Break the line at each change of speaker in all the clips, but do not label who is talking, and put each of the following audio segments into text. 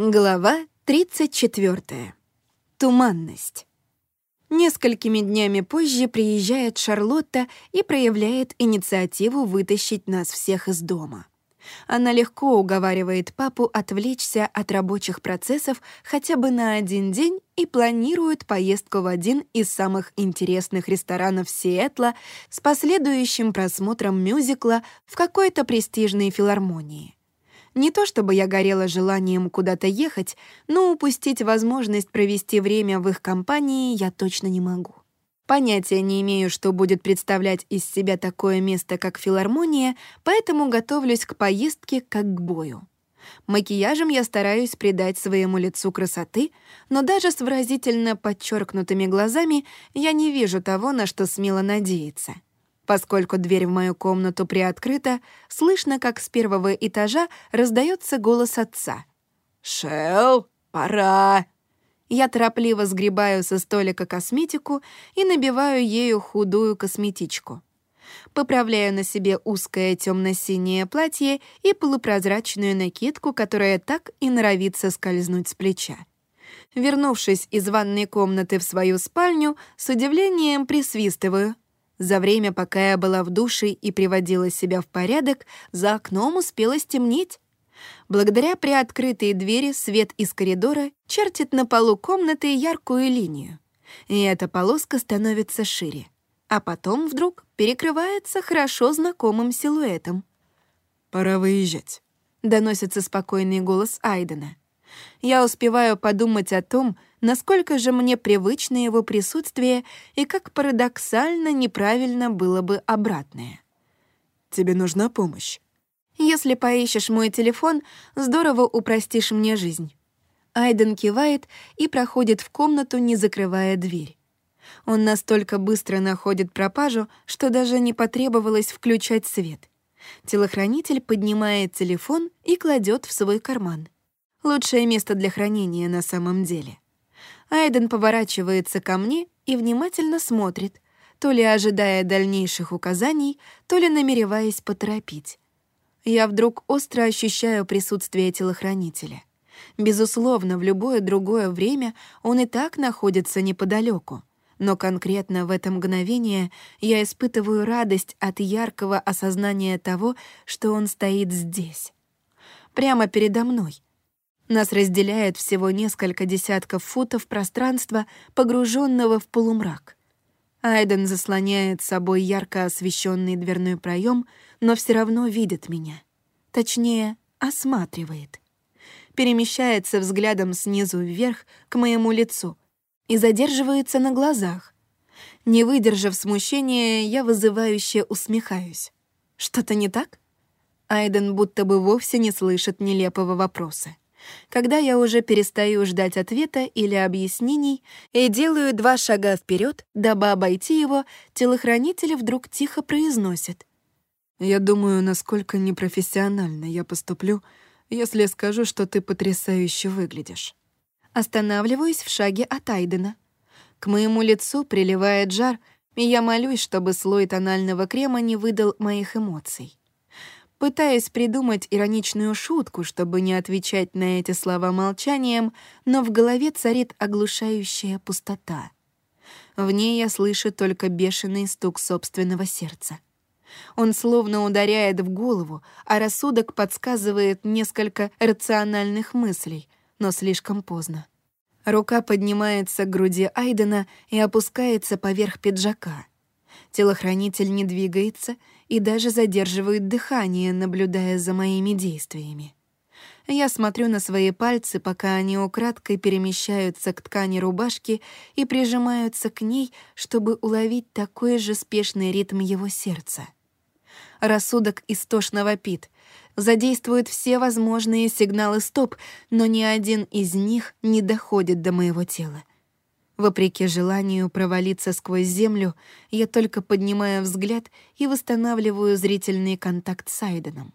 Глава 34. Туманность. Несколькими днями позже приезжает Шарлотта и проявляет инициативу вытащить нас всех из дома. Она легко уговаривает папу отвлечься от рабочих процессов хотя бы на один день и планирует поездку в один из самых интересных ресторанов Сиэтла с последующим просмотром мюзикла в какой-то престижной филармонии. Не то чтобы я горела желанием куда-то ехать, но упустить возможность провести время в их компании я точно не могу. Понятия не имею, что будет представлять из себя такое место, как филармония, поэтому готовлюсь к поездке как к бою. Макияжем я стараюсь придать своему лицу красоты, но даже с выразительно подчеркнутыми глазами я не вижу того, на что смело надеяться — Поскольку дверь в мою комнату приоткрыта, слышно, как с первого этажа раздается голос отца. «Шел, пора!» Я торопливо сгребаю со столика косметику и набиваю ею худую косметичку. Поправляю на себе узкое темно-синее платье и полупрозрачную накидку, которая так и норовится соскользнуть с плеча. Вернувшись из ванной комнаты в свою спальню, с удивлением присвистываю — за время, пока я была в душе и приводила себя в порядок, за окном успело стемнеть. Благодаря приоткрытой двери свет из коридора чертит на полу комнаты яркую линию. И эта полоска становится шире. А потом вдруг перекрывается хорошо знакомым силуэтом.
«Пора выезжать», —
доносится спокойный голос Айдена. Я успеваю подумать о том, насколько же мне привычно его присутствие и как парадоксально неправильно было бы обратное.
«Тебе нужна помощь?»
«Если поищешь мой телефон, здорово упростишь мне жизнь». Айден кивает и проходит в комнату, не закрывая дверь. Он настолько быстро находит пропажу, что даже не потребовалось включать свет. Телохранитель поднимает телефон и кладет в свой карман. Лучшее место для хранения на самом деле. Айден поворачивается ко мне и внимательно смотрит, то ли ожидая дальнейших указаний, то ли намереваясь поторопить. Я вдруг остро ощущаю присутствие телохранителя. Безусловно, в любое другое время он и так находится неподалеку, но конкретно в это мгновение я испытываю радость от яркого осознания того, что он стоит здесь. Прямо передо мной — нас разделяет всего несколько десятков футов пространства, погруженного в полумрак. Айден заслоняет собой ярко освещенный дверной проем, но все равно видит меня. Точнее, осматривает. Перемещается взглядом снизу вверх к моему лицу и задерживается на глазах. Не выдержав смущения, я вызывающе усмехаюсь. Что-то не так? Айден будто бы вовсе не слышит нелепого вопроса. Когда я уже перестаю ждать ответа или объяснений и делаю два шага вперед, дабы обойти его, телохранитель вдруг тихо произносит.
«Я думаю, насколько непрофессионально я поступлю, если скажу, что ты потрясающе выглядишь».
Останавливаюсь в шаге от Айдена. К моему лицу приливает жар, и я молюсь, чтобы слой тонального крема не выдал моих эмоций пытаясь придумать ироничную шутку, чтобы не отвечать на эти слова молчанием, но в голове царит оглушающая пустота. В ней я слышу только бешеный стук собственного сердца. Он словно ударяет в голову, а рассудок подсказывает несколько рациональных мыслей, но слишком поздно. Рука поднимается к груди Айдена и опускается поверх пиджака. Телохранитель не двигается и даже задерживает дыхание, наблюдая за моими действиями. Я смотрю на свои пальцы, пока они украдкой перемещаются к ткани рубашки и прижимаются к ней, чтобы уловить такой же спешный ритм его сердца. Рассудок истошно вопит, задействует все возможные сигналы «стоп», но ни один из них не доходит до моего тела. Вопреки желанию провалиться сквозь землю, я только поднимаю взгляд и восстанавливаю зрительный контакт с Айденом.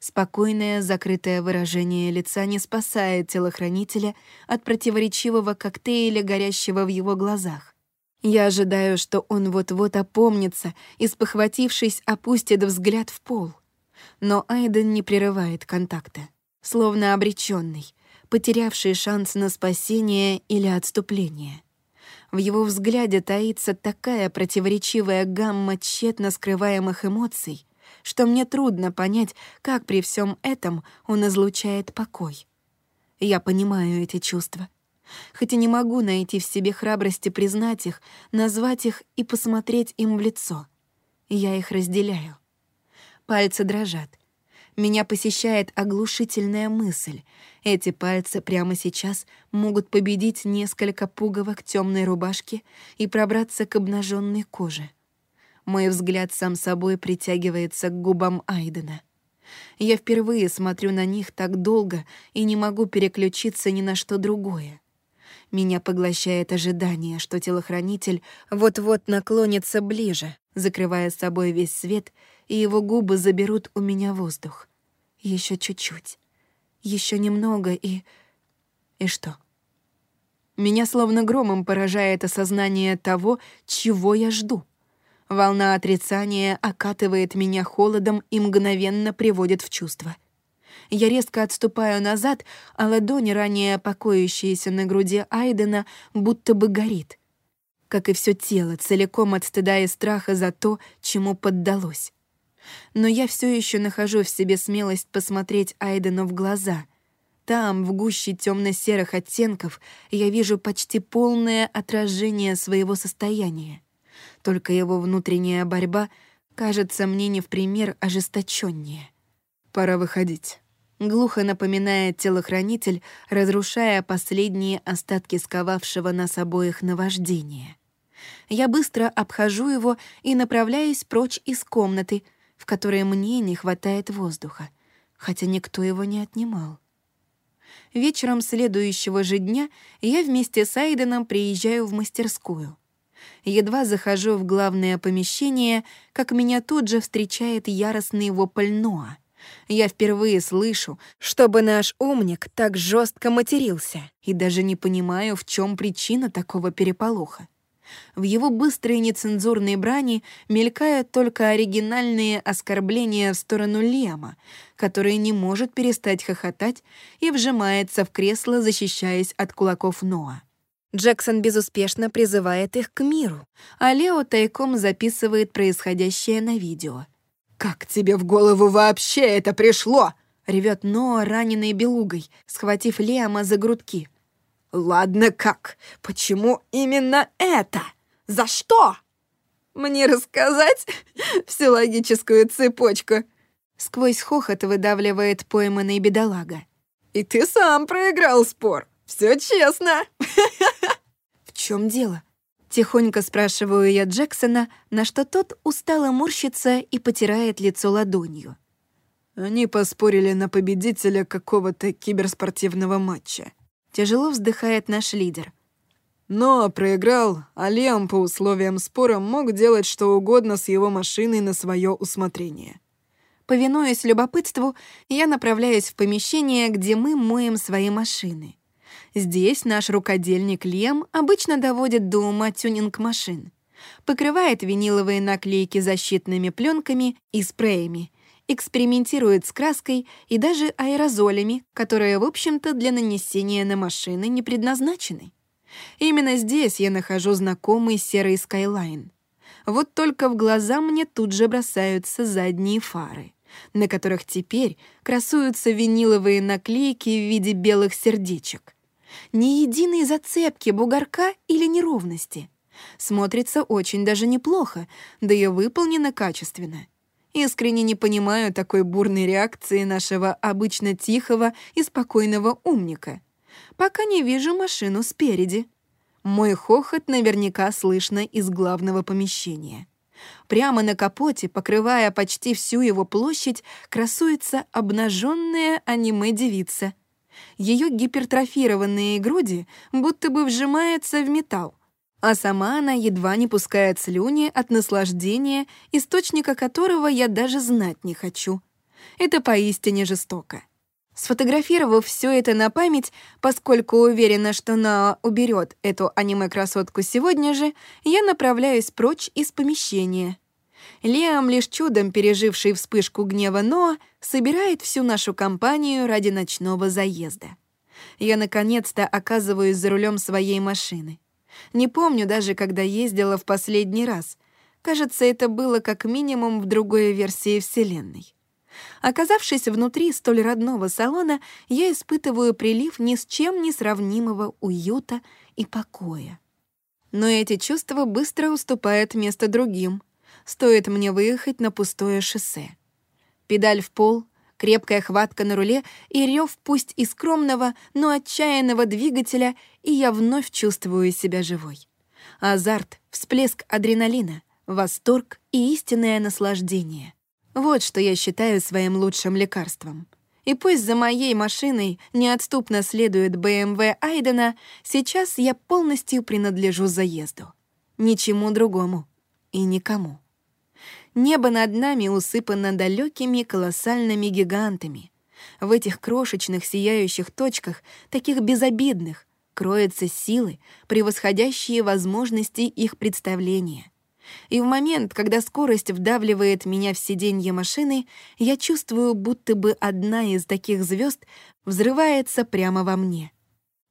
Спокойное, закрытое выражение лица не спасает телохранителя от противоречивого коктейля, горящего в его глазах. Я ожидаю, что он вот-вот опомнится и, спохватившись, опустит взгляд в пол. Но Айден не прерывает контакта, словно обреченный, потерявший шанс на спасение или отступление. В его взгляде таится такая противоречивая гамма тщетно скрываемых эмоций, что мне трудно понять, как при всем этом он излучает покой. Я понимаю эти чувства. Хоть и не могу найти в себе храбрости признать их, назвать их и посмотреть им в лицо. Я их разделяю. Пальцы дрожат. Меня посещает оглушительная мысль. Эти пальцы прямо сейчас могут победить несколько пуговок темной рубашки и пробраться к обнаженной коже. Мой взгляд сам собой притягивается к губам Айдена. Я впервые смотрю на них так долго и не могу переключиться ни на что другое. Меня поглощает ожидание, что телохранитель вот-вот наклонится ближе, закрывая собой весь свет, и его губы заберут у меня воздух. Еще чуть-чуть. Еще немного и... И что? Меня словно громом поражает осознание того, чего я жду. Волна отрицания окатывает меня холодом и мгновенно приводит в чувство — я резко отступаю назад, а ладонь, ранее покоящаяся на груди Айдена, будто бы горит. Как и все тело, целиком от стыда и страха за то, чему поддалось. Но я все еще нахожу в себе смелость посмотреть Айдену в глаза. Там, в гуще темно-серых оттенков, я вижу почти полное отражение своего состояния. Только его внутренняя борьба кажется мне не в пример ожесточеннее. Пора выходить. Глухо напоминает телохранитель, разрушая последние остатки сковавшего нас обоих наваждения. Я быстро обхожу его и направляюсь прочь из комнаты, в которой мне не хватает воздуха, хотя никто его не отнимал. Вечером следующего же дня я вместе с Айденом приезжаю в мастерскую. Едва захожу в главное помещение, как меня тут же встречает яростный вопль Ноа — я впервые слышу, чтобы наш умник так жестко матерился, и даже не понимаю, в чем причина такого переполоха. В его быстрой нецензурной брани мелькают только оригинальные оскорбления в сторону Лема, который не может перестать хохотать и вжимается в кресло, защищаясь от кулаков Ноа. Джексон безуспешно призывает их к миру, а Лео тайком записывает происходящее на видео — «Как тебе в голову вообще это пришло?» — ревет Ноа, раненый белугой, схватив Лиама за грудки. «Ладно, как? Почему именно это? За что?» «Мне рассказать всю логическую цепочку?» Сквозь хохот выдавливает пойманный бедолага. «И ты сам проиграл спор. Все честно!» «В чем дело?» Тихонько спрашиваю я Джексона, на что тот устало морщится и потирает лицо ладонью.
Они поспорили на победителя какого-то киберспортивного матча.
Тяжело вздыхает наш лидер.
Но проиграл, а Лиам по условиям спора мог делать что угодно с его машиной на свое усмотрение.
Повинуясь любопытству, я направляюсь в помещение, где мы моем свои машины. Здесь наш рукодельник Лем обычно доводит до ума тюнинг машин. Покрывает виниловые наклейки защитными пленками и спреями, экспериментирует с краской и даже аэрозолями, которые, в общем-то, для нанесения на машины не предназначены. Именно здесь я нахожу знакомый серый Skyline. Вот только в глаза мне тут же бросаются задние фары, на которых теперь красуются виниловые наклейки в виде белых сердечек. Ни единой зацепки, бугорка или неровности. Смотрится очень даже неплохо, да и выполнено качественно. Искренне не понимаю такой бурной реакции нашего обычно тихого и спокойного умника. Пока не вижу машину спереди. Мой хохот наверняка слышно из главного помещения. Прямо на капоте, покрывая почти всю его площадь, красуется обнаженная аниме-девица — ее гипертрофированные груди будто бы вжимаются в металл, а сама она едва не пускает слюни от наслаждения, источника которого я даже знать не хочу. Это поистине жестоко. Сфотографировав все это на память, поскольку уверена, что Нао уберет эту аниме-красотку сегодня же, я направляюсь прочь из помещения — Лиам, лишь чудом переживший вспышку гнева Ноа, собирает всю нашу компанию ради ночного заезда. Я наконец-то оказываюсь за рулем своей машины. Не помню даже, когда ездила в последний раз. Кажется, это было как минимум в другой версии Вселенной. Оказавшись внутри столь родного салона, я испытываю прилив ни с чем не сравнимого уюта и покоя. Но эти чувства быстро уступают место другим. Стоит мне выехать на пустое шоссе. Педаль в пол, крепкая хватка на руле и рев пусть и скромного, но отчаянного двигателя, и я вновь чувствую себя живой. Азарт, всплеск адреналина, восторг и истинное наслаждение. Вот что я считаю своим лучшим лекарством. И пусть за моей машиной неотступно следует BMW Айдена, сейчас я полностью принадлежу заезду. Ничему другому и никому. Небо над нами усыпано далекими колоссальными гигантами. В этих крошечных сияющих точках, таких безобидных, кроются силы, превосходящие возможности их представления. И в момент, когда скорость вдавливает меня в сиденье машины, я чувствую, будто бы одна из таких звезд взрывается прямо во мне.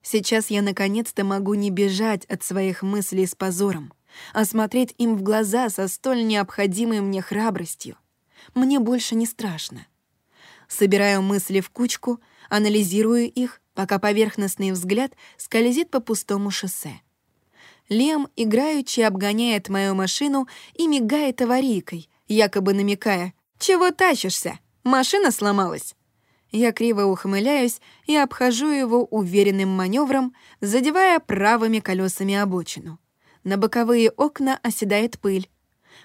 Сейчас я наконец-то могу не бежать от своих мыслей с позором, а смотреть им в глаза со столь необходимой мне храбростью. Мне больше не страшно. Собираю мысли в кучку, анализирую их, пока поверхностный взгляд скользит по пустому шоссе. Лем играючи обгоняет мою машину и мигает аварийкой, якобы намекая «Чего тащишься? Машина сломалась?» Я криво ухмыляюсь и обхожу его уверенным маневром, задевая правыми колесами обочину. На боковые окна оседает пыль.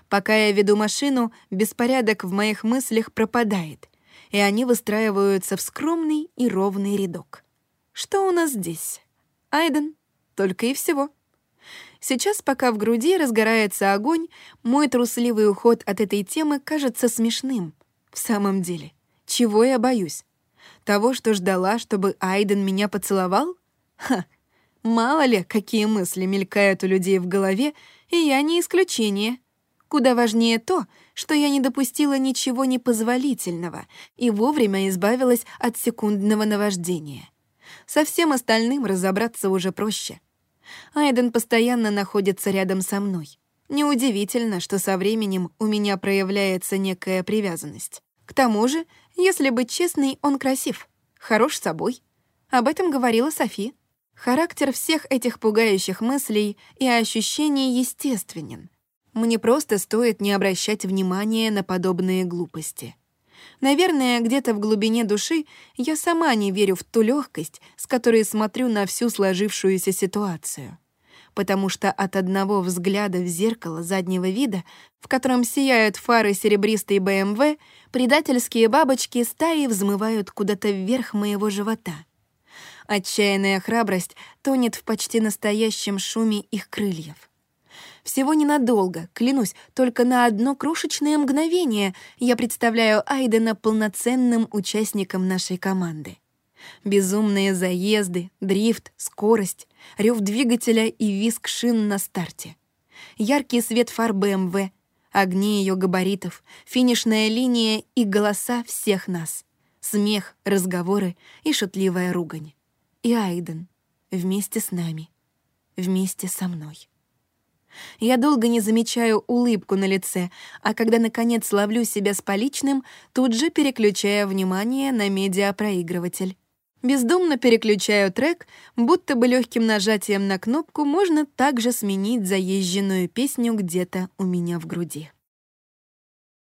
Пока я веду машину, беспорядок в моих мыслях пропадает, и они выстраиваются в скромный и ровный рядок. Что у нас здесь? Айден. Только и всего. Сейчас, пока в груди разгорается огонь, мой трусливый уход от этой темы кажется смешным. В самом деле, чего я боюсь? Того, что ждала, чтобы Айден меня поцеловал? Ха, Мало ли, какие мысли мелькают у людей в голове, и я не исключение. Куда важнее то, что я не допустила ничего непозволительного и вовремя избавилась от секундного наваждения. Со всем остальным разобраться уже проще. Айден постоянно находится рядом со мной. Неудивительно, что со временем у меня проявляется некая привязанность. К тому же, если быть честной, он красив, хорош собой. Об этом говорила Софи. Характер всех этих пугающих мыслей и ощущений естественен. Мне просто стоит не обращать внимания на подобные глупости. Наверное, где-то в глубине души я сама не верю в ту легкость, с которой смотрю на всю сложившуюся ситуацию. Потому что от одного взгляда в зеркало заднего вида, в котором сияют фары серебристой БМВ, предательские бабочки стаи взмывают куда-то вверх моего живота — Отчаянная храбрость тонет в почти настоящем шуме их крыльев. Всего ненадолго, клянусь, только на одно крошечное мгновение я представляю Айдена полноценным участником нашей команды. Безумные заезды, дрифт, скорость, рев двигателя и визг шин на старте. Яркий свет фар БМВ, огни ее габаритов, финишная линия и голоса всех нас. Смех, разговоры и шутливая ругань и Айден вместе с нами, вместе со мной. Я долго не замечаю улыбку на лице, а когда, наконец, ловлю себя с поличным, тут же переключаю внимание на медиапроигрыватель. Бездумно переключаю трек, будто бы легким нажатием на кнопку можно также сменить заезженную песню где-то у меня в груди.